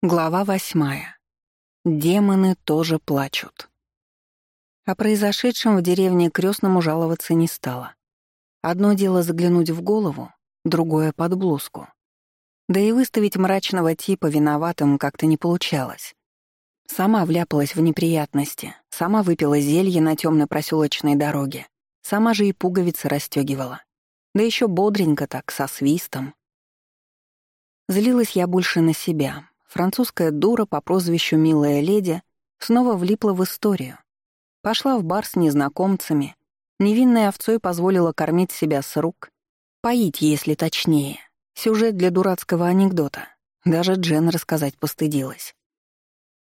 Глава восьмая. Демоны тоже плачут. О произошедшем в деревне крестному жаловаться не стало. Одно дело заглянуть в голову, другое — под блузку. Да и выставить мрачного типа виноватым как-то не получалось. Сама вляпалась в неприятности, сама выпила зелье на темной проселочной дороге, сама же и пуговицы расстегивала. Да еще бодренько так, со свистом. Злилась я больше на себя, французская дура по прозвищу «Милая леди» снова влипла в историю. Пошла в бар с незнакомцами, невинной овцой позволила кормить себя с рук, поить, если точнее. Сюжет для дурацкого анекдота. Даже Джен рассказать постыдилась.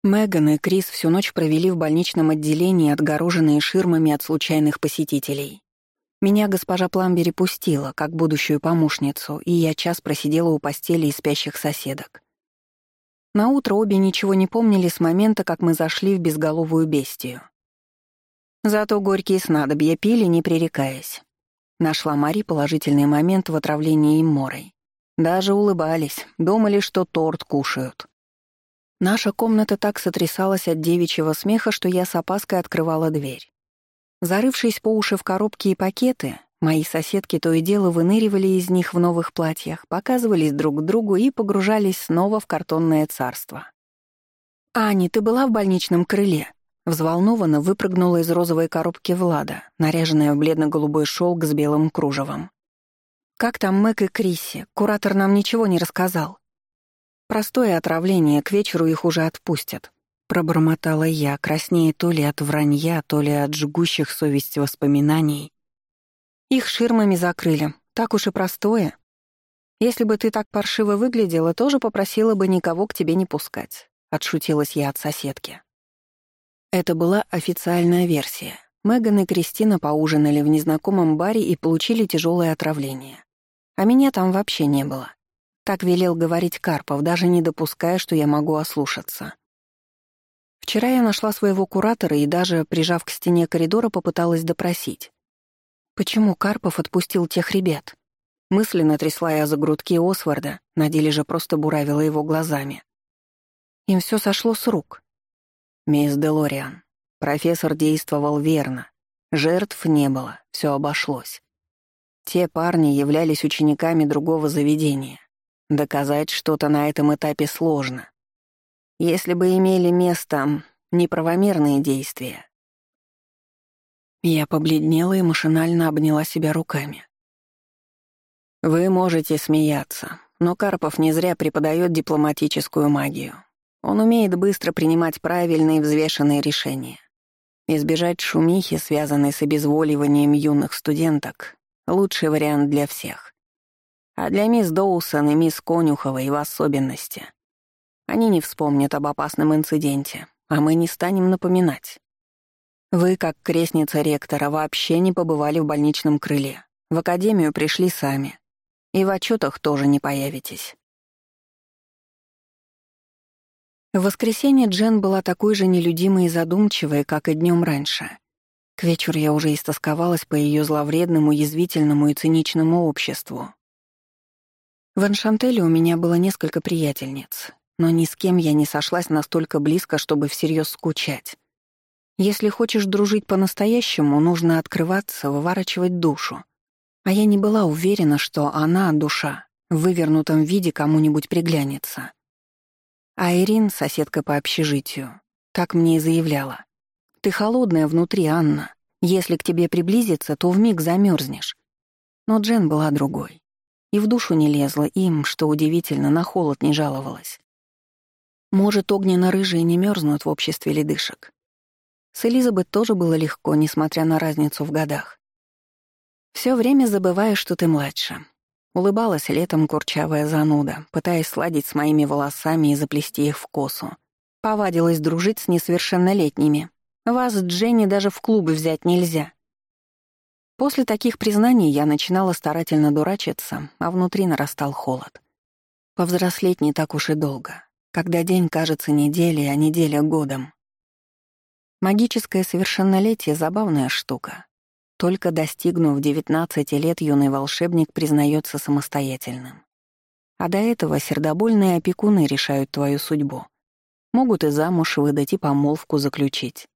Меган и Крис всю ночь провели в больничном отделении, отгороженные ширмами от случайных посетителей. Меня госпожа Пламбери пустила, как будущую помощницу, и я час просидела у постели и спящих соседок. На утро обе ничего не помнили с момента, как мы зашли в безголовую бестию. Зато горькие снадобья пили, не пререкаясь. Нашла Мари положительный момент в отравлении им морой. Даже улыбались, думали, что торт кушают. Наша комната так сотрясалась от девичьего смеха, что я с опаской открывала дверь. Зарывшись по уши в коробки и пакеты, Мои соседки то и дело выныривали из них в новых платьях, показывались друг другу и погружались снова в картонное царство. «Ани, ты была в больничном крыле?» Взволнованно выпрыгнула из розовой коробки Влада, наряженная в бледно-голубой шелк с белым кружевом. «Как там Мэг и Крисси? Куратор нам ничего не рассказал». «Простое отравление, к вечеру их уже отпустят», — пробормотала я, краснее то ли от вранья, то ли от жгущих совесть воспоминаний, их ширмами закрыли. Так уж и простое. Если бы ты так паршиво выглядела, тоже попросила бы никого к тебе не пускать. Отшутилась я от соседки. Это была официальная версия. Меган и Кристина поужинали в незнакомом баре и получили тяжелое отравление. А меня там вообще не было. Так велел говорить Карпов, даже не допуская, что я могу ослушаться. Вчера я нашла своего куратора и даже, прижав к стене коридора, попыталась допросить. Почему Карпов отпустил тех ребят? Мысленно трясла я за грудки Осварда, на деле же просто буравила его глазами. Им все сошло с рук. Мисс Делориан, профессор действовал верно. Жертв не было, все обошлось. Те парни являлись учениками другого заведения. Доказать что-то на этом этапе сложно. Если бы имели место неправомерные действия, я побледнела и машинально обняла себя руками. «Вы можете смеяться, но Карпов не зря преподает дипломатическую магию. Он умеет быстро принимать правильные взвешенные решения. Избежать шумихи, связанной с обезволиванием юных студенток — лучший вариант для всех. А для мисс Доусон и мисс Конюховой в особенности. Они не вспомнят об опасном инциденте, а мы не станем напоминать. Вы, как крестница ректора, вообще не побывали в больничном крыле. В академию пришли сами. И в отчетах тоже не появитесь. В воскресенье Джен была такой же нелюдимой и задумчивой, как и днем раньше. К вечеру я уже истосковалась по ее зловредному, язвительному и циничному обществу. В Аншантеле у меня было несколько приятельниц, но ни с кем я не сошлась настолько близко, чтобы всерьез скучать. Если хочешь дружить по-настоящему, нужно открываться, выворачивать душу. А я не была уверена, что она, душа, в вывернутом виде кому-нибудь приглянется. А Ирин, соседка по общежитию, так мне и заявляла. «Ты холодная внутри, Анна. Если к тебе приблизиться, то вмиг замерзнешь. Но Джен была другой. И в душу не лезла, им, что удивительно, на холод не жаловалась. Может, огненно-рыжие не мерзнут в обществе ледышек. С Элизабет тоже было легко, несмотря на разницу в годах. Все время забывая, что ты младше. Улыбалась летом курчавая зануда, пытаясь сладить с моими волосами и заплести их в косу. Повадилась дружить с несовершеннолетними. Вас, Дженни, даже в клубы взять нельзя. После таких признаний я начинала старательно дурачиться, а внутри нарастал холод. Повзрослеть не так уж и долго, когда день кажется неделей, а неделя — годом. Магическое совершеннолетие — забавная штука. Только достигнув 19 лет, юный волшебник признается самостоятельным. А до этого сердобольные опекуны решают твою судьбу. Могут и замуж выдать, и помолвку заключить.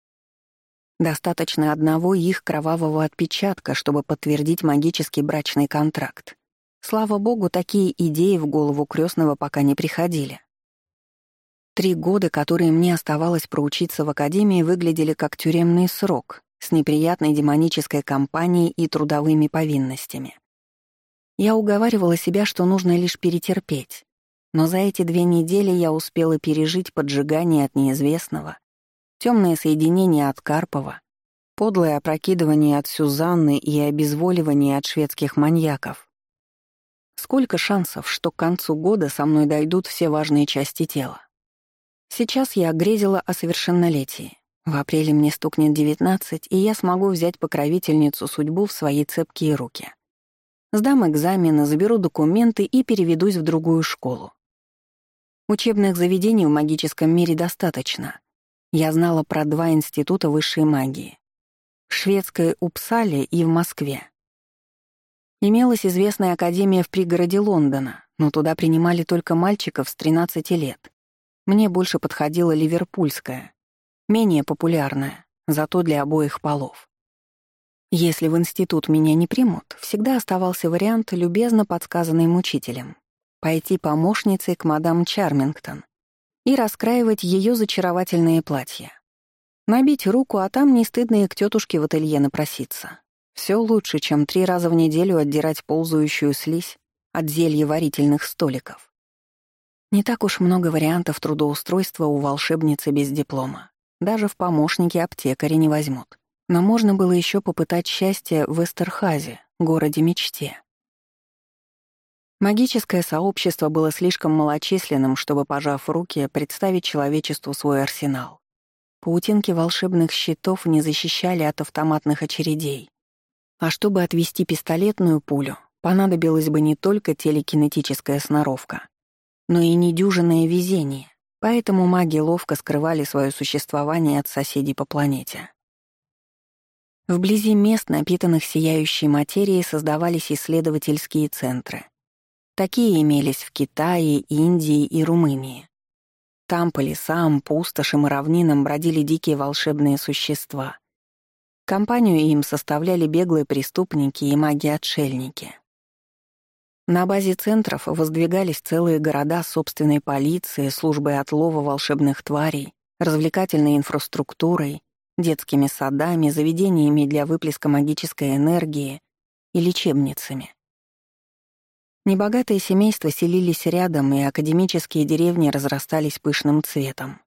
Достаточно одного их кровавого отпечатка, чтобы подтвердить магический брачный контракт. Слава богу, такие идеи в голову крестного пока не приходили. Три года, которые мне оставалось проучиться в академии, выглядели как тюремный срок с неприятной демонической компанией и трудовыми повинностями. Я уговаривала себя, что нужно лишь перетерпеть. Но за эти две недели я успела пережить поджигание от неизвестного, темное соединение от Карпова, подлое опрокидывание от Сюзанны и обезволивание от шведских маньяков. Сколько шансов, что к концу года со мной дойдут все важные части тела. Сейчас я грезила о совершеннолетии. В апреле мне стукнет 19, и я смогу взять покровительницу судьбу в свои цепкие руки. Сдам экзамены, заберу документы и переведусь в другую школу. Учебных заведений в магическом мире достаточно. Я знала про два института высшей магии. В шведской Упсале и в Москве. Имелась известная академия в пригороде Лондона, но туда принимали только мальчиков с 13 лет. Мне больше подходила ливерпульская, менее популярная, зато для обоих полов. Если в институт меня не примут, всегда оставался вариант, любезно подсказанный учителем, пойти помощницей к мадам Чармингтон и раскраивать ее зачаровательные платья. Набить руку, а там не стыдно и к тетушке в ателье напроситься. Все лучше, чем три раза в неделю отдирать ползающую слизь от зелья варительных столиков. Не так уж много вариантов трудоустройства у волшебницы без диплома. Даже в помощники аптекари не возьмут. Но можно было еще попытать счастье в Эстерхазе, городе мечте. Магическое сообщество было слишком малочисленным, чтобы, пожав руки, представить человечеству свой арсенал. Паутинки волшебных щитов не защищали от автоматных очередей. А чтобы отвести пистолетную пулю, понадобилась бы не только телекинетическая сноровка, но и недюжинное везение, поэтому маги ловко скрывали свое существование от соседей по планете. Вблизи мест, напитанных сияющей материей, создавались исследовательские центры. Такие имелись в Китае, Индии и Румынии. Там по лесам, пустошам и равнинам бродили дикие волшебные существа. Компанию им составляли беглые преступники и маги-отшельники. На базе центров воздвигались целые города с собственной полицией, службой отлова волшебных тварей, развлекательной инфраструктурой, детскими садами, заведениями для выплеска магической энергии и лечебницами. Небогатые семейства селились рядом, и академические деревни разрастались пышным цветом.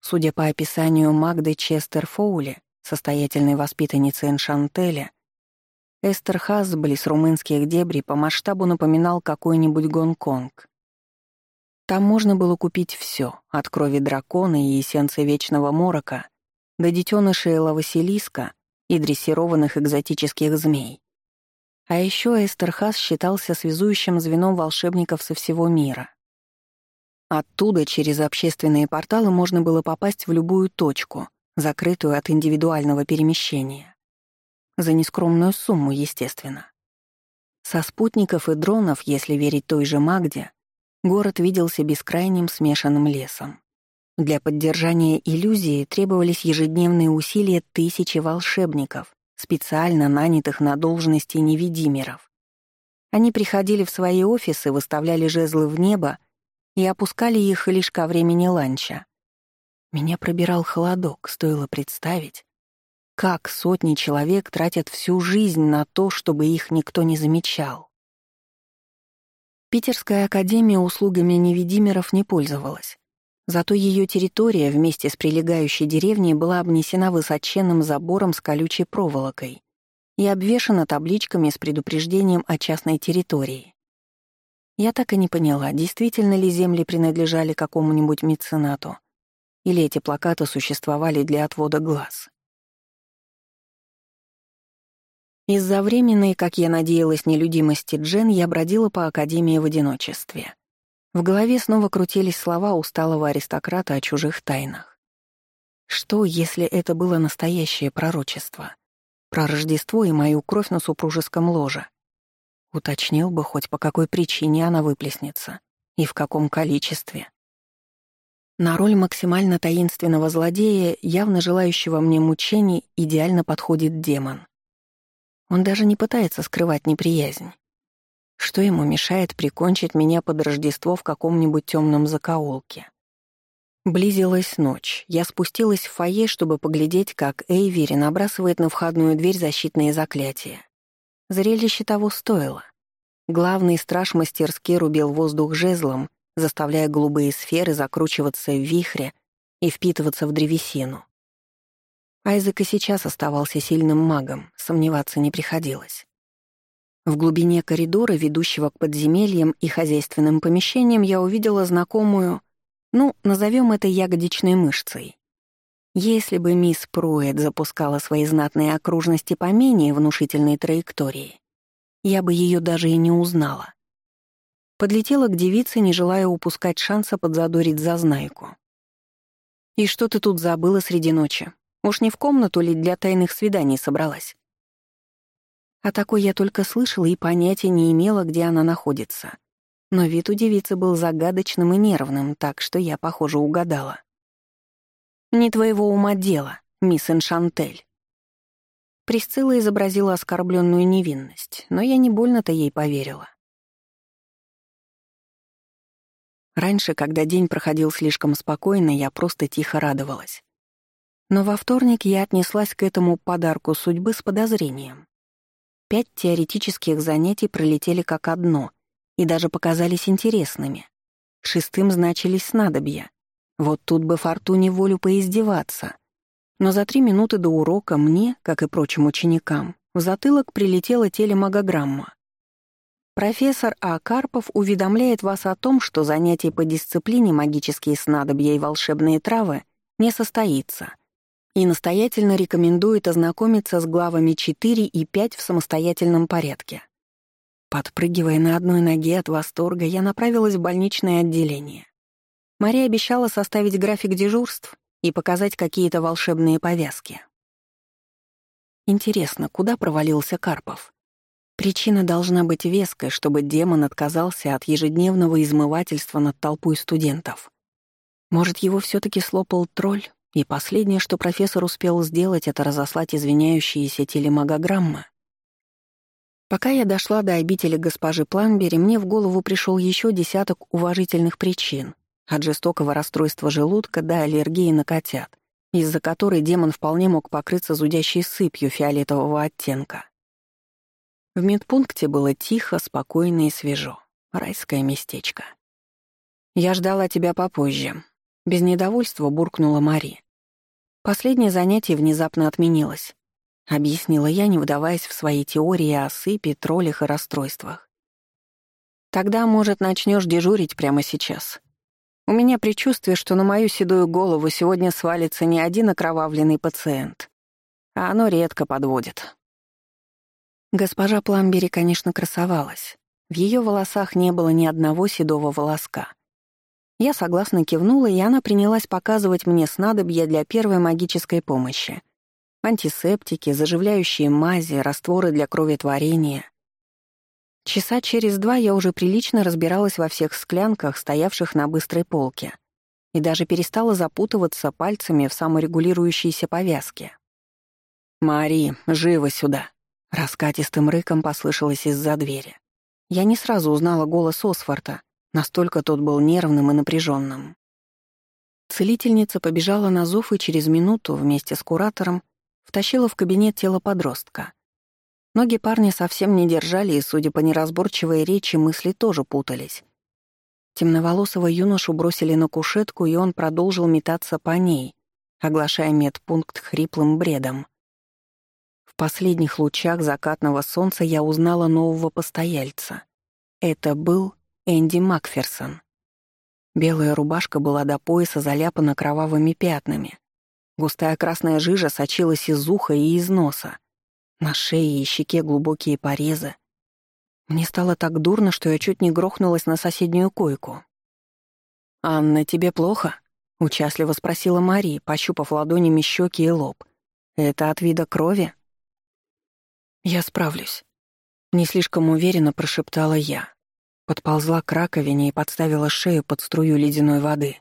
Судя по описанию Магды Честер Фоули, состоятельной воспитанницы Эншантеля, Эстер Хасбли с румынских дебри по масштабу напоминал какой-нибудь Гонконг. Там можно было купить все, от крови дракона и эссенции вечного морока до детенышей лавасилиска и дрессированных экзотических змей. А еще Эстерхас считался связующим звеном волшебников со всего мира. Оттуда через общественные порталы можно было попасть в любую точку, закрытую от индивидуального перемещения. За нескромную сумму, естественно. Со спутников и дронов, если верить той же Магде, город виделся бескрайним смешанным лесом. Для поддержания иллюзии требовались ежедневные усилия тысячи волшебников, специально нанятых на должности невидимеров. Они приходили в свои офисы, выставляли жезлы в небо и опускали их лишь ко времени ланча. Меня пробирал холодок, стоило представить, как сотни человек тратят всю жизнь на то, чтобы их никто не замечал? Питерская академия услугами невидимеров не пользовалась. Зато ее территория вместе с прилегающей деревней была обнесена высоченным забором с колючей проволокой и обвешана табличками с предупреждением о частной территории. Я так и не поняла, действительно ли земли принадлежали какому-нибудь меценату, или эти плакаты существовали для отвода глаз. Из-за временной, как я надеялась, нелюдимости Джен я бродила по Академии в одиночестве. В голове снова крутились слова усталого аристократа о чужих тайнах. Что, если это было настоящее пророчество? Про Рождество и мою кровь на супружеском ложе. Уточнил бы хоть по какой причине она выплеснется и в каком количестве. На роль максимально таинственного злодея, явно желающего мне мучений, идеально подходит демон. Он даже не пытается скрывать неприязнь. Что ему мешает прикончить меня под Рождество в каком-нибудь темном закоулке? Близилась ночь. Я спустилась в фойе, чтобы поглядеть, как Эйвери набрасывает на входную дверь защитные заклятия. Зрелище того стоило. Главный страж мастерски рубил воздух жезлом, заставляя голубые сферы закручиваться в вихре и впитываться в древесину. Айзек и сейчас оставался сильным магом, сомневаться не приходилось. В глубине коридора, ведущего к подземельям и хозяйственным помещениям, я увидела знакомую, ну, назовем это ягодичной мышцей. Если бы мисс Пруэт запускала свои знатные окружности по менее внушительной траектории, я бы ее даже и не узнала. Подлетела к девице, не желая упускать шанса подзадорить зазнайку. «И что ты тут забыла среди ночи? Уж не в комнату ли для тайных свиданий собралась?» О такой я только слышала и понятия не имела, где она находится. Но вид у девицы был загадочным и нервным, так что я, похоже, угадала. «Не твоего ума дело, мисс Эншантель». Присцилла изобразила оскорбленную невинность, но я не больно-то ей поверила. Раньше, когда день проходил слишком спокойно, я просто тихо радовалась. Но во вторник я отнеслась к этому подарку судьбы с подозрением. Пять теоретических занятий пролетели как одно и даже показались интересными. Шестым значились снадобья. Вот тут бы Фортуне волю поиздеваться. Но за три минуты до урока мне, как и прочим ученикам, в затылок прилетела телемагограмма. Профессор А. Карпов уведомляет вас о том, что занятие по дисциплине магические снадобья и волшебные травы не состоится, и настоятельно рекомендует ознакомиться с главами 4 и 5 в самостоятельном порядке. Подпрыгивая на одной ноге от восторга, я направилась в больничное отделение. Мария обещала составить график дежурств и показать какие-то волшебные повязки. Интересно, куда провалился Карпов? Причина должна быть веской, чтобы демон отказался от ежедневного измывательства над толпой студентов. Может, его все таки слопал тролль, и последнее, что профессор успел сделать, это разослать извиняющиеся телемагограммы? Пока я дошла до обители госпожи Планбери, мне в голову пришел еще десяток уважительных причин, от жестокого расстройства желудка до аллергии на котят, из-за которой демон вполне мог покрыться зудящей сыпью фиолетового оттенка. В медпункте было тихо, спокойно и свежо. Райское местечко. «Я ждала тебя попозже», — без недовольства буркнула Мари. Последнее занятие внезапно отменилось. Объяснила я, не выдаваясь в свои теории о сыпи, троллях и расстройствах. «Тогда, может, начнешь дежурить прямо сейчас. У меня предчувствие, что на мою седую голову сегодня свалится не один окровавленный пациент, а оно редко подводит». Госпожа Пламбери, конечно, красовалась. В ее волосах не было ни одного седого волоска. Я согласно кивнула, и она принялась показывать мне снадобья для первой магической помощи. Антисептики, заживляющие мази, растворы для кроветворения. Часа через два я уже прилично разбиралась во всех склянках, стоявших на быстрой полке, и даже перестала запутываться пальцами в саморегулирующейся повязке. «Мари, живо сюда!» Раскатистым рыком послышалось из-за двери. Я не сразу узнала голос Осфорта, настолько тот был нервным и напряженным. Целительница побежала на зов и через минуту вместе с куратором втащила в кабинет тело подростка. Ноги парня совсем не держали, и, судя по неразборчивой речи, мысли тоже путались. Темноволосого юношу бросили на кушетку, и он продолжил метаться по ней, оглашая медпункт хриплым бредом последних лучах закатного солнца я узнала нового постояльца. Это был Энди Макферсон. Белая рубашка была до пояса заляпана кровавыми пятнами. Густая красная жижа сочилась из уха и из носа. На шее и щеке глубокие порезы. Мне стало так дурно, что я чуть не грохнулась на соседнюю койку. «Анна, тебе плохо?» — участливо спросила Мари, пощупав ладонями щеки и лоб. «Это от вида крови?» «Я справлюсь». Не слишком уверенно прошептала я. Подползла к раковине и подставила шею под струю ледяной воды.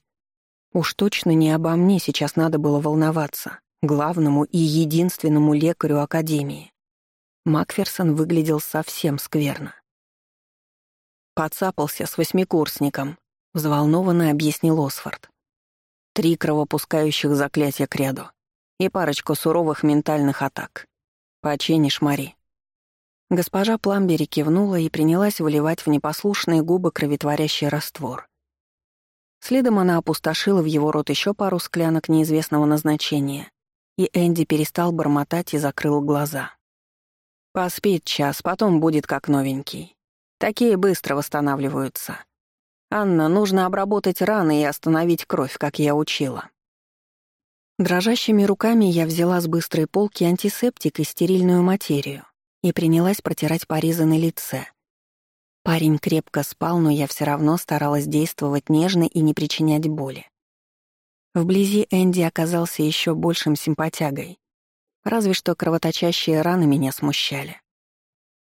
Уж точно не обо мне сейчас надо было волноваться, главному и единственному лекарю Академии. Макферсон выглядел совсем скверно. «Подцапался с восьмикурсником», — взволнованно объяснил Осфорд. «Три кровопускающих заклятия к ряду и парочку суровых ментальных атак. Починишь, Мари». Госпожа Пламбери кивнула и принялась выливать в непослушные губы кровотворящий раствор. Следом она опустошила в его рот еще пару склянок неизвестного назначения, и Энди перестал бормотать и закрыл глаза. Поспит час, потом будет как новенький. Такие быстро восстанавливаются. Анна, нужно обработать раны и остановить кровь, как я учила. Дрожащими руками я взяла с быстрой полки антисептик и стерильную материю и принялась протирать порезы на лице. Парень крепко спал, но я все равно старалась действовать нежно и не причинять боли. Вблизи Энди оказался еще большим симпатягой. Разве что кровоточащие раны меня смущали.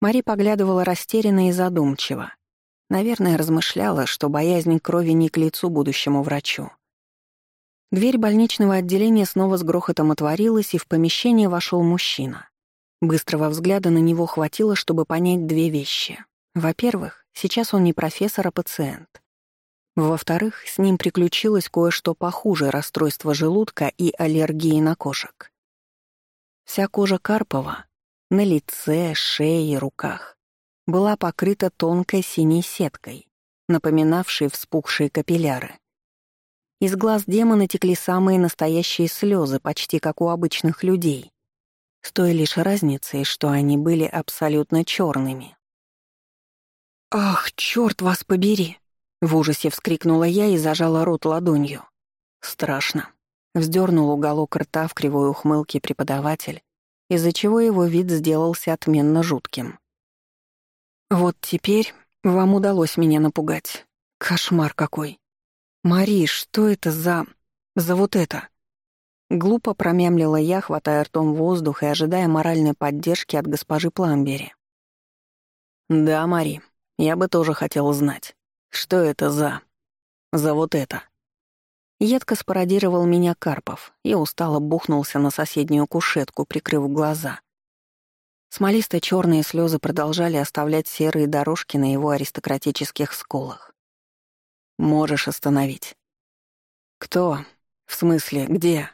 Мари поглядывала растерянно и задумчиво. Наверное, размышляла, что боязнь крови не к лицу будущему врачу. Дверь больничного отделения снова с грохотом отворилась, и в помещение вошел мужчина. Быстрого взгляда на него хватило, чтобы понять две вещи. Во-первых, сейчас он не профессор, а пациент. Во-вторых, с ним приключилось кое-что похуже расстройства желудка и аллергии на кошек. Вся кожа Карпова на лице, шее и руках была покрыта тонкой синей сеткой, напоминавшей вспухшие капилляры. Из глаз демона текли самые настоящие слезы, почти как у обычных людей, с той лишь разницей, что они были абсолютно черными. «Ах, черт вас побери!» — в ужасе вскрикнула я и зажала рот ладонью. «Страшно», Вздернул уголок рта в кривой ухмылке преподаватель, из-за чего его вид сделался отменно жутким. «Вот теперь вам удалось меня напугать. Кошмар какой. Мари, что это за... за вот это?» Глупо промямлила я, хватая ртом воздух и ожидая моральной поддержки от госпожи Пламбери. «Да, Мари, я бы тоже хотел знать, что это за... за вот это?» Едко спародировал меня Карпов и устало бухнулся на соседнюю кушетку, прикрыв глаза. Смолисто-черные слезы продолжали оставлять серые дорожки на его аристократических скулах. «Можешь остановить». «Кто? В смысле, где?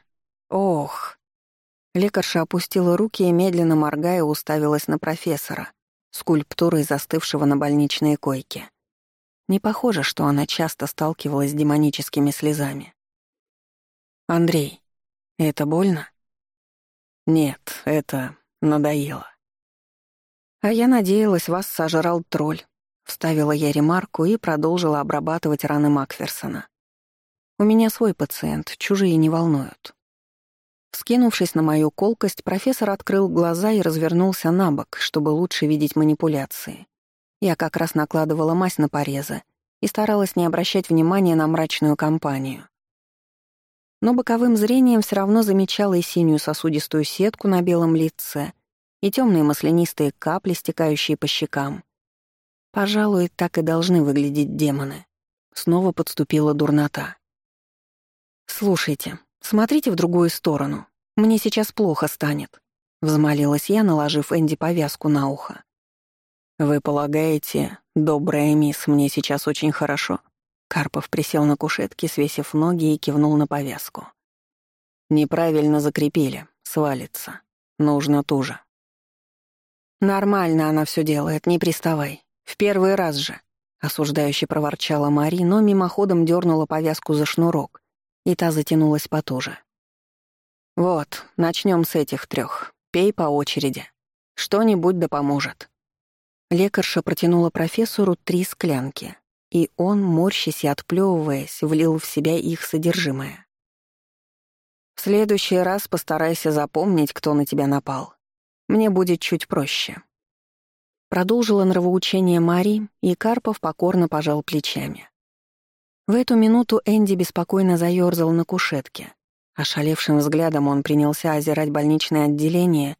Ох!» Лекарша опустила руки и, медленно моргая, уставилась на профессора, скульптурой застывшего на больничной койке. Не похоже, что она часто сталкивалась с демоническими слезами. «Андрей, это больно?» «Нет, это надоело». «А я надеялась, вас сожрал тролль», — вставила я ремарку и продолжила обрабатывать раны Макферсона. «У меня свой пациент, чужие не волнуют». Скинувшись на мою колкость, профессор открыл глаза и развернулся на бок, чтобы лучше видеть манипуляции. Я как раз накладывала мазь на порезы и старалась не обращать внимания на мрачную компанию но боковым зрением все равно замечала и синюю сосудистую сетку на белом лице, и темные маслянистые капли, стекающие по щекам. Пожалуй, так и должны выглядеть демоны. Снова подступила дурнота. «Слушайте, смотрите в другую сторону. Мне сейчас плохо станет», — взмолилась я, наложив Энди повязку на ухо. «Вы полагаете, добрая мисс, мне сейчас очень хорошо?» Карпов присел на кушетке, свесив ноги и кивнул на повязку. «Неправильно закрепили. Свалится. Нужно туже». «Нормально она все делает, не приставай. В первый раз же», — осуждающе проворчала Мари, но мимоходом дернула повязку за шнурок, и та затянулась потуже. «Вот, начнем с этих трех. Пей по очереди. Что-нибудь да поможет». Лекарша протянула профессору три склянки, и он, морщась и отплёвываясь, влил в себя их содержимое. «В следующий раз постарайся запомнить, кто на тебя напал. Мне будет чуть проще». Продолжила нравоучение Мари, и Карпов покорно пожал плечами. В эту минуту Энди беспокойно заёрзал на кушетке. Ошалевшим взглядом он принялся озирать больничное отделение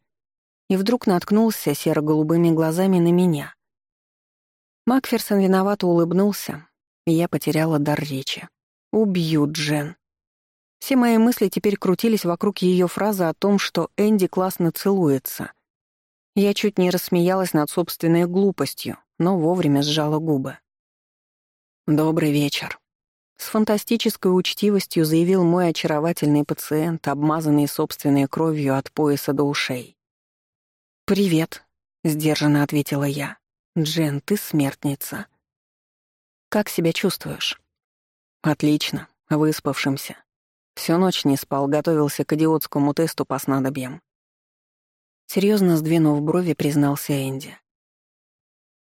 и вдруг наткнулся серо-голубыми глазами на меня. Макферсон виновато улыбнулся, и я потеряла дар речи. «Убью Джен». Все мои мысли теперь крутились вокруг ее фразы о том, что Энди классно целуется. Я чуть не рассмеялась над собственной глупостью, но вовремя сжала губы. «Добрый вечер», — с фантастической учтивостью заявил мой очаровательный пациент, обмазанный собственной кровью от пояса до ушей. «Привет», — сдержанно ответила я. «Джен, ты смертница». «Как себя чувствуешь?» «Отлично, выспавшимся. Всю ночь не спал, готовился к идиотскому тесту по снадобьям». Серьезно сдвинув брови, признался Энди.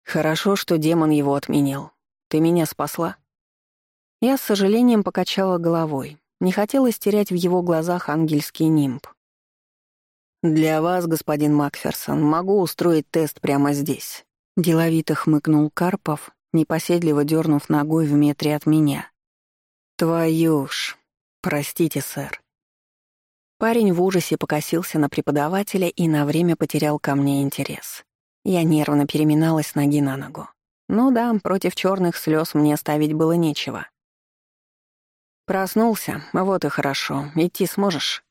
«Хорошо, что демон его отменил. Ты меня спасла?» Я с сожалением покачала головой. Не хотелось терять в его глазах ангельский нимб. «Для вас, господин Макферсон, могу устроить тест прямо здесь», — деловито хмыкнул Карпов, непоседливо дернув ногой в метре от меня. «Твою ж! Простите, сэр». Парень в ужасе покосился на преподавателя и на время потерял ко мне интерес. Я нервно переминалась ноги на ногу. Ну да, против черных слез мне ставить было нечего. Проснулся, вот и хорошо. Идти сможешь?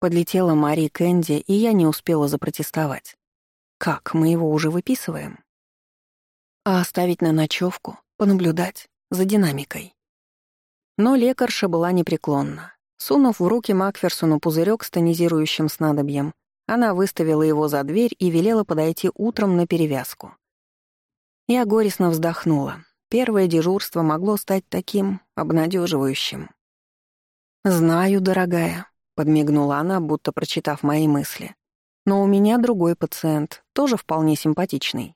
Подлетела Мари Кэнди, и я не успела запротестовать. Как, мы его уже выписываем? А оставить на ночевку, понаблюдать за динамикой. Но лекарша была непреклонна. Сунув в руки Макферсону пузырек с тонизирующим снадобьем, она выставила его за дверь и велела подойти утром на перевязку. Я горестно вздохнула. Первое дежурство могло стать таким обнадеживающим. «Знаю, дорогая», — подмигнула она, будто прочитав мои мысли. «Но у меня другой пациент, тоже вполне симпатичный».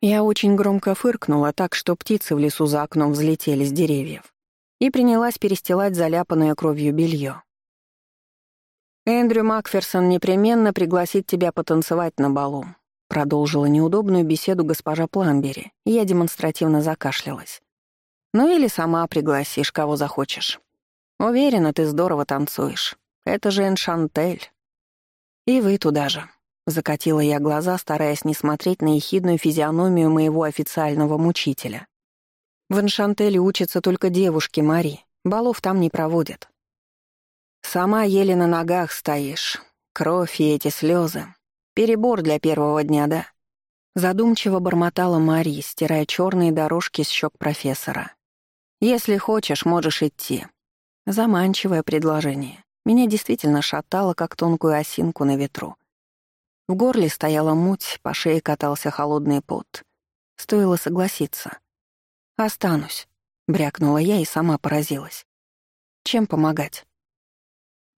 Я очень громко фыркнула так, что птицы в лесу за окном взлетели с деревьев, и принялась перестилать заляпанное кровью белье. «Эндрю Макферсон непременно пригласит тебя потанцевать на балу», продолжила неудобную беседу госпожа Пламбери, я демонстративно закашлялась. «Ну или сама пригласишь, кого захочешь». Уверена, ты здорово танцуешь. Это же Эншантель. И вы туда же. Закатила я глаза, стараясь не смотреть на ехидную физиономию моего официального мучителя. В Эншантеле учатся только девушки, Мари. Балов там не проводят. Сама еле на ногах стоишь. Кровь и эти слезы. Перебор для первого дня, да? Задумчиво бормотала Мари, стирая черные дорожки с щек профессора. «Если хочешь, можешь идти. Заманчивое предложение. Меня действительно шатало, как тонкую осинку на ветру. В горле стояла муть, по шее катался холодный пот. Стоило согласиться. «Останусь», — брякнула я и сама поразилась. «Чем помогать?»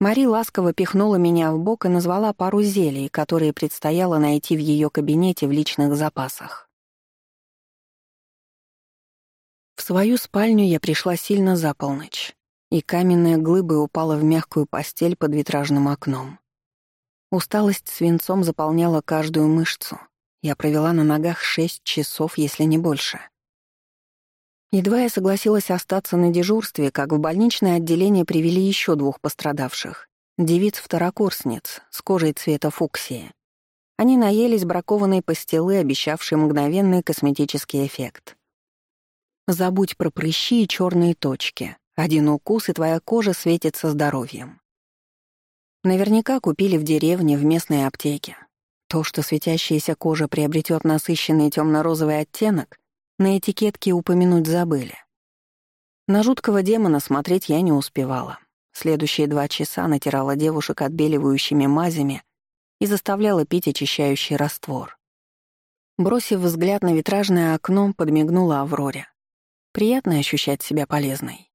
Мари ласково пихнула меня в бок и назвала пару зелий, которые предстояло найти в ее кабинете в личных запасах. В свою спальню я пришла сильно за полночь и каменная глыба упала в мягкую постель под витражным окном. Усталость свинцом заполняла каждую мышцу. Я провела на ногах шесть часов, если не больше. Едва я согласилась остаться на дежурстве, как в больничное отделение привели еще двух пострадавших — девиц-второкурсниц с кожей цвета фуксии. Они наелись бракованной пастилы, обещавшей мгновенный косметический эффект. Забудь про прыщи и черные точки. Один укус, и твоя кожа светится здоровьем. Наверняка купили в деревне в местной аптеке. То, что светящаяся кожа приобретет насыщенный темно-розовый оттенок, на этикетке упомянуть забыли. На жуткого демона смотреть я не успевала. Следующие два часа натирала девушек отбеливающими мазями и заставляла пить очищающий раствор. Бросив взгляд на витражное окно, подмигнула Авроре. Приятно ощущать себя полезной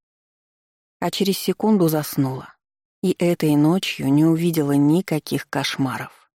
а через секунду заснула. И этой ночью не увидела никаких кошмаров.